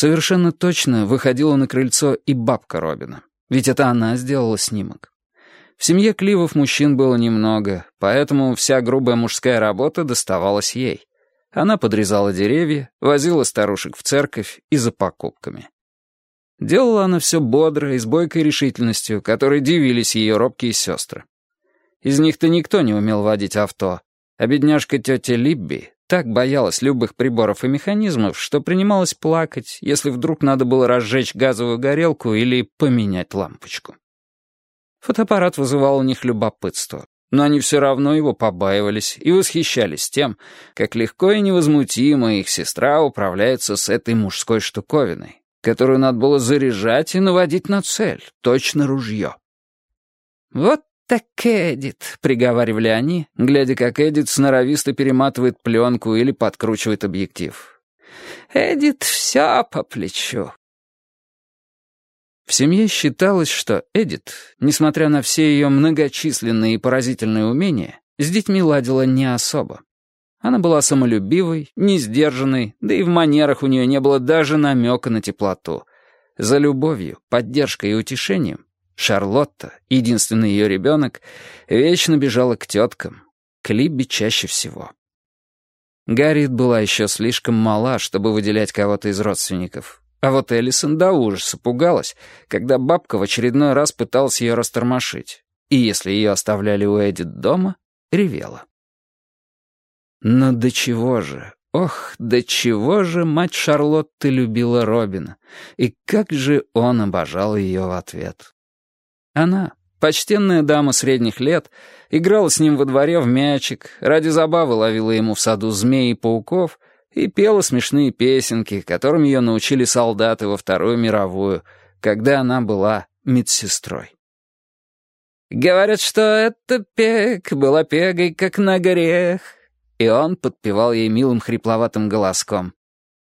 Совершенно точно выходила на крыльцо и бабка Робина, ведь это она сделала снимок. В семье Кливов мужчин было немного, поэтому вся грубая мужская работа доставалась ей. Она подрезала деревья, возила старушек в церковь и за покупками. Делала она все бодро и с бойкой решительностью, которой дивились ее робкие сестры. Из них-то никто не умел водить авто, а бедняжка тетя Либби так боялась любых приборов и механизмов, что принималась плакать, если вдруг надо было разжечь газовую горелку или поменять лампочку. Фотоаппарат вызывал у них любопытство, но они все равно его побаивались и восхищались тем, как легко и невозмутимо их сестра управляется с этой мужской штуковиной, которую надо было заряжать и наводить на цель, точно ружье. «Вот «Так Эдит», — приговаривали они, глядя, как Эдит сноровисто перематывает пленку или подкручивает объектив. «Эдит все по плечу». В семье считалось, что Эдит, несмотря на все ее многочисленные и поразительные умения, с детьми ладила не особо. Она была самолюбивой, несдержанной, да и в манерах у нее не было даже намека на теплоту. За любовью, поддержкой и утешением Шарлотта, единственный ее ребенок, вечно бежала к теткам, к Либби чаще всего. Гарриет была еще слишком мала, чтобы выделять кого-то из родственников. А вот Эллисон до ужаса пугалась, когда бабка в очередной раз пыталась ее растормошить. И если ее оставляли у Эдит дома, ревела. Но до чего же, ох, до чего же мать Шарлотты любила Робина, и как же он обожал ее в ответ. Она, почтенная дама средних лет, играла с ним во дворе в мячик, ради забавы ловила ему в саду змей и пауков и пела смешные песенки, которым ее научили солдаты во Вторую мировую, когда она была медсестрой. «Говорят, что эта пек была пегой, как на горех», и он подпевал ей милым хрипловатым голоском.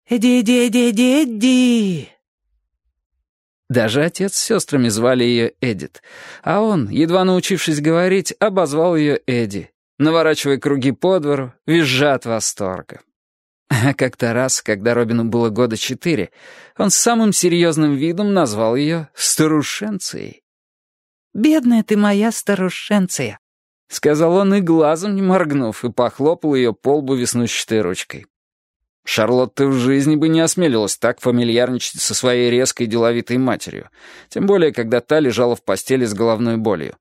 «Эдди-эдди-эдди-эдди!» Даже отец с сестрами звали ее Эдит, а он, едва научившись говорить, обозвал ее Эдди, наворачивая круги по двору, визжа от восторга. А как-то раз, когда Робину было года четыре, он с самым серьезным видом назвал ее старушенцией. «Бедная ты моя старушенция», — сказал он и глазом не моргнув, и похлопал ее по лбу веснущатой ручкой. Шарлотта в жизни бы не осмелилась так фамильярничать со своей резкой деловитой матерью, тем более, когда та лежала в постели с головной болью.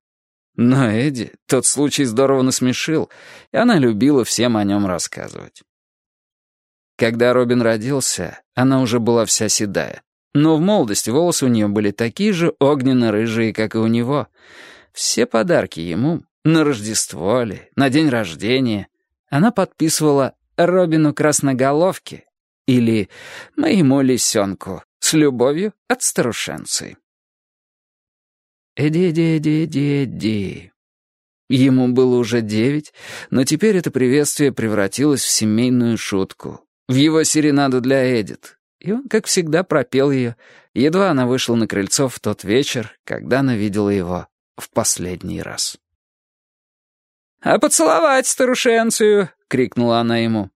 Но Эдди тот случай здорово насмешил, и она любила всем о нем рассказывать. Когда Робин родился, она уже была вся седая. Но в молодости волосы у нее были такие же огненно-рыжие, как и у него. Все подарки ему, на Рождество ли, на день рождения, она подписывала Робину Красноголовке или моему лисенку с любовью от старушенцы. Эди-эди-эди-эди-эди. Ему было уже девять, но теперь это приветствие превратилось в семейную шутку, в его серенаду для Эдит, и он, как всегда, пропел ее, едва она вышла на крыльцо в тот вечер, когда она видела его в последний раз. «А поцеловать старушенцию!» — крикнула она ему.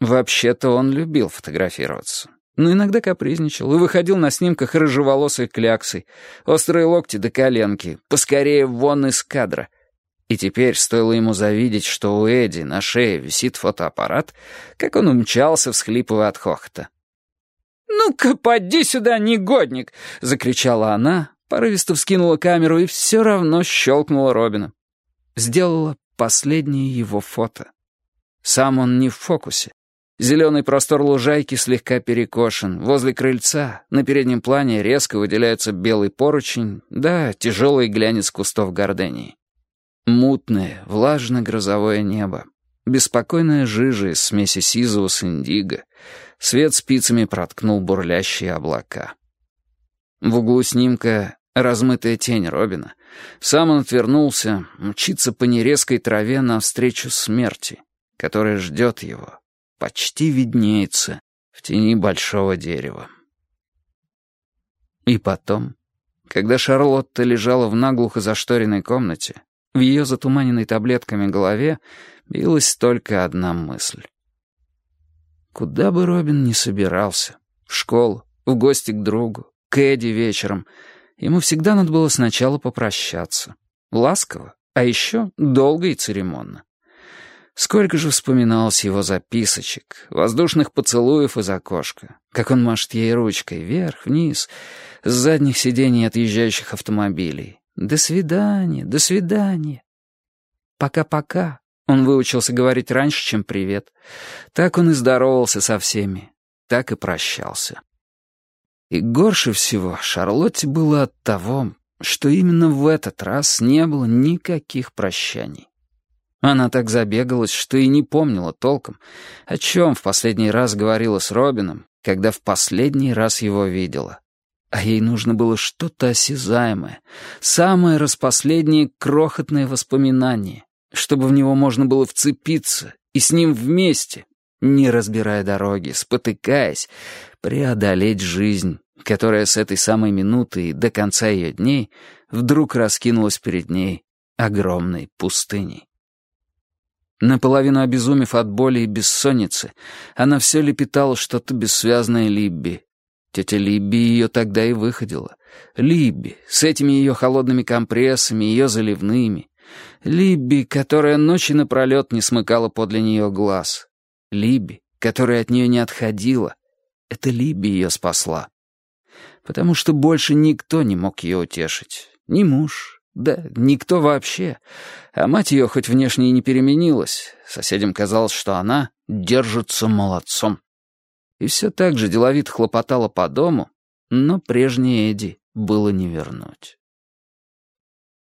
Вообще-то он любил фотографироваться. Но иногда капризничал и выходил на снимках рыжеволосой кляксой, острые локти до коленки, поскорее вон из кадра. И теперь стоило ему завидеть, что у Эдди на шее висит фотоаппарат, как он умчался, всхлипывая от хохота. «Ну-ка, поди сюда, негодник!» — закричала она, порывисто вскинула камеру и все равно щелкнула Робина сделала последнее его фото. Сам он не в фокусе. Зеленый простор лужайки слегка перекошен. Возле крыльца на переднем плане резко выделяются белый поручень, да тяжелый глянец кустов гордении. Мутное, влажно-грозовое небо. Беспокойная жижа из смеси сизого с индиго. Свет спицами проткнул бурлящие облака. В углу снимка размытая тень Робина. Сам он отвернулся, мчится по нерезкой траве навстречу смерти, которая ждет его, почти виднеется в тени большого дерева. И потом, когда Шарлотта лежала в наглухо зашторенной комнате, в ее затуманенной таблетками голове билась только одна мысль. Куда бы Робин ни собирался, в школу, в гости к другу, к Эдди вечером. Ему всегда надо было сначала попрощаться. Ласково, а еще долго и церемонно. Сколько же вспоминалось его записочек, воздушных поцелуев из окошка, как он машет ей ручкой вверх, вниз, с задних сидений отъезжающих автомобилей. «До свидания, до свидания». «Пока-пока», он выучился говорить раньше, чем «привет». Так он и здоровался со всеми, так и прощался. И горше всего Шарлотте было от того, что именно в этот раз не было никаких прощаний. Она так забегалась, что и не помнила толком, о чем в последний раз говорила с Робином, когда в последний раз его видела. А ей нужно было что-то осязаемое, самое распоследнее крохотное воспоминание, чтобы в него можно было вцепиться и с ним вместе, не разбирая дороги, спотыкаясь, преодолеть жизнь, которая с этой самой минуты и до конца ее дней вдруг раскинулась перед ней огромной пустыней. Наполовину обезумев от боли и бессонницы, она все лепетала что-то бессвязное Либби. Тетя Либби ее тогда и выходила. Либби, с этими ее холодными компрессами, ее заливными. Либби, которая ночи напролет не смыкала подле нее глаз. Либби, которая от нее не отходила. Это Либби ее спасла. Потому что больше никто не мог ее утешить. Ни муж, да, никто вообще. А мать ее хоть внешне и не переменилась. Соседям казалось, что она держится молодцом. И все так же деловито хлопотала по дому, но прежней Эдди было не вернуть.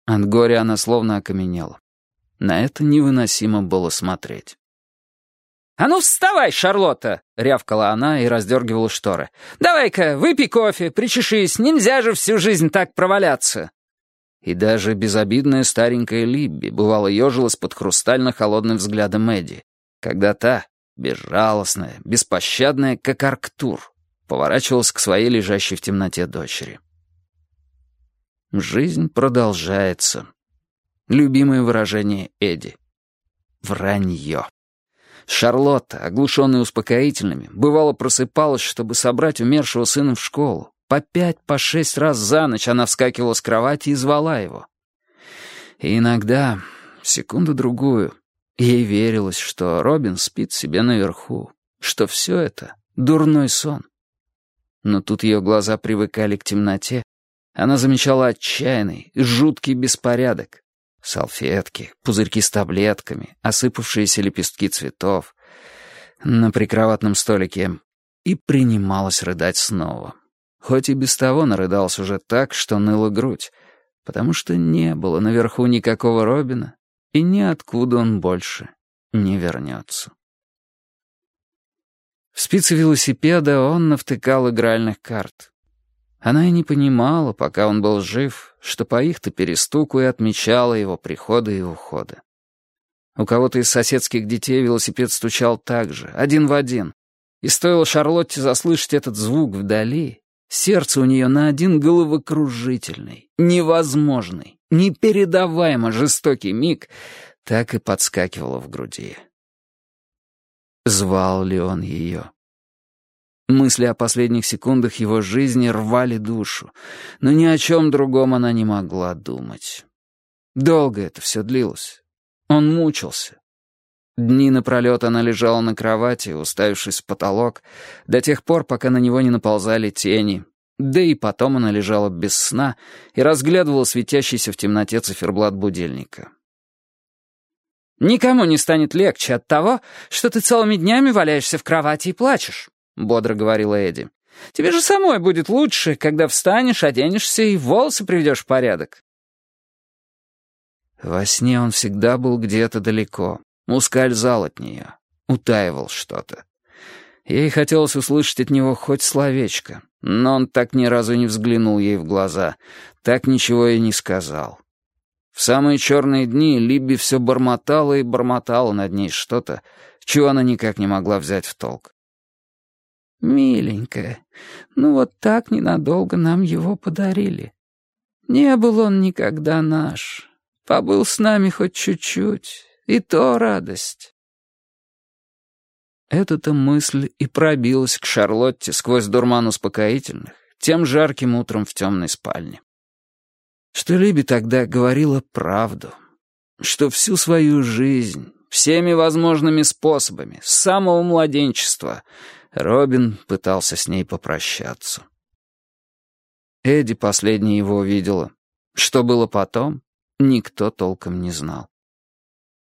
От горя она словно окаменела. На это невыносимо было смотреть. «А ну вставай, Шарлотта!» — рявкала она и раздергивала шторы. «Давай-ка, выпей кофе, причешись, нельзя же всю жизнь так проваляться!» И даже безобидная старенькая Либби бывало ежилась под хрустально-холодным взглядом Эдди, когда та, безжалостная, беспощадная, как Арктур, поворачивалась к своей лежащей в темноте дочери. Жизнь продолжается. Любимое выражение Эдди. Вранье. Шарлотта, оглушенная успокоительными, бывало просыпалась, чтобы собрать умершего сына в школу, по пять, по шесть раз за ночь она вскакивала с кровати и звала его. И иногда, секунду-другую, ей верилось, что Робин спит себе наверху, что все это — дурной сон. Но тут ее глаза привыкали к темноте, она замечала отчаянный, жуткий беспорядок. Салфетки, пузырьки с таблетками, осыпавшиеся лепестки цветов на прикроватном столике и принималась рыдать снова хоть и без того нарыдался уже так, что ныла грудь, потому что не было наверху никакого Робина, и ниоткуда он больше не вернется. В спицы велосипеда он навтыкал игральных карт. Она и не понимала, пока он был жив, что по их-то перестуку и отмечала его приходы и уходы. У кого-то из соседских детей велосипед стучал так же, один в один, и стоило Шарлотте заслышать этот звук вдали, Сердце у нее на один головокружительный, невозможный, непередаваемо жестокий миг так и подскакивало в груди. Звал ли он ее? Мысли о последних секундах его жизни рвали душу, но ни о чем другом она не могла думать. Долго это все длилось. Он мучился. Дни напролет она лежала на кровати, уставившись в потолок, до тех пор, пока на него не наползали тени. Да и потом она лежала без сна и разглядывала светящийся в темноте циферблат будильника. «Никому не станет легче от того, что ты целыми днями валяешься в кровати и плачешь», — бодро говорила Эдди. «Тебе же самой будет лучше, когда встанешь, оденешься и волосы приведешь в порядок». Во сне он всегда был где-то далеко, ускользал от нее, утаивал что-то. Ей хотелось услышать от него хоть словечко, но он так ни разу не взглянул ей в глаза, так ничего и не сказал. В самые черные дни Либби все бормотала и бормотала над ней что-то, чего она никак не могла взять в толк. «Миленькая, ну вот так ненадолго нам его подарили. Не был он никогда наш. Побыл с нами хоть чуть-чуть, и то радость. Эта-то мысль и пробилась к Шарлотте сквозь дурман успокоительных, тем жарким утром в темной спальне. Что Либи тогда говорила правду, что всю свою жизнь, всеми возможными способами, с самого младенчества, Робин пытался с ней попрощаться. Эдди последней его увидела. Что было потом, никто толком не знал.